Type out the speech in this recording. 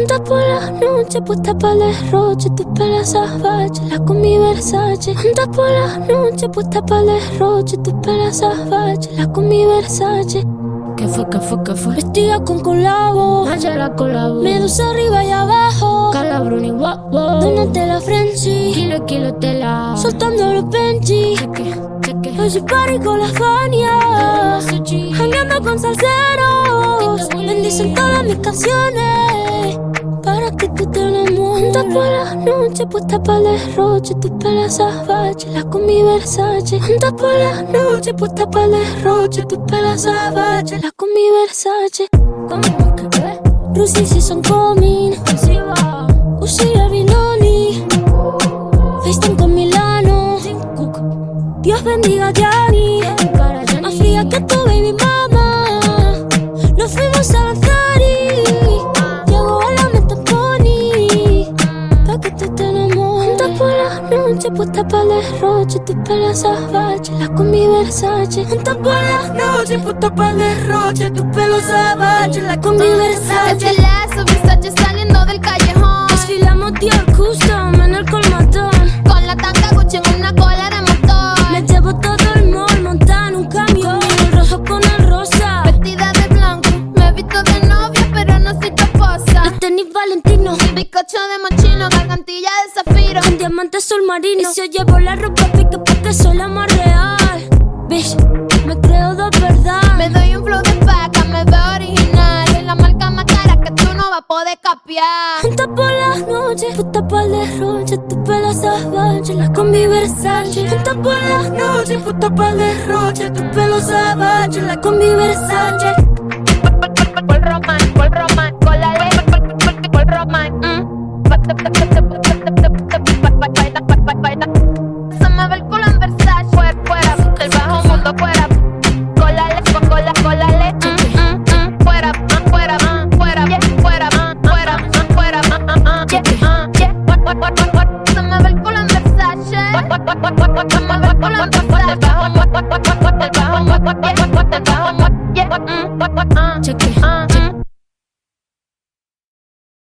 noche, puesta para el derroche, tu pelo salvaje, la con mi Versace. Anda por la noche, puesta para el derroche, tu pelo salvaje, la con mi Versace. ¿Qué fue, qué fue, qué fue? Vestida con colabo, Allá la colabo. medusa arriba y abajo. Calabrón y guap, guap. Donate la Frenchy, Kilo, kilo, tela. soltando los Benji. Cheque, cheque. Hoy party con la Fania, jangueando con salseros. Bendicen todas mis canciones enamores. Anda por la noche, puesta para el derroche, tu pelo salvaje, la con mi Versace. Anda por la noche, puesta para el derroche, tu pelo salvaje, la con mi Versace. ¿Cómo que qué? Rusi si son coming, Sí va. Usi FaceTime con Milano. Dios bendiga a Johnny. Más fría que tu baby mama. Noche, puesta para el derroche. Tu pelo salvaje, la con mi Versace. Anda por la noche, puesta para el derroche. Tu pelo salvaje, la con mi Versace. Tenis Valentino. Bizcocho de mochino, gargantilla de zafiro. Con diamante azul marino. Y si yo llevo la ropa pique porque soy la más real. Bitch, me creo de verdad. Me doy un flow de paca, me veo original. Es la marca más cara que tú no vas a poder capiar. Junta por las noches, puta para el derroche, tu pelo salvaje, la con mi Versace. Junta por las noches, puta para el derroche, tu pelo salvaje, la con mi Versace. fuera con la leche. Fuera, fuera, fuera, fuera, fuera, fuera, Se me ve el culo en Versace. Se me ve el culo en Versace.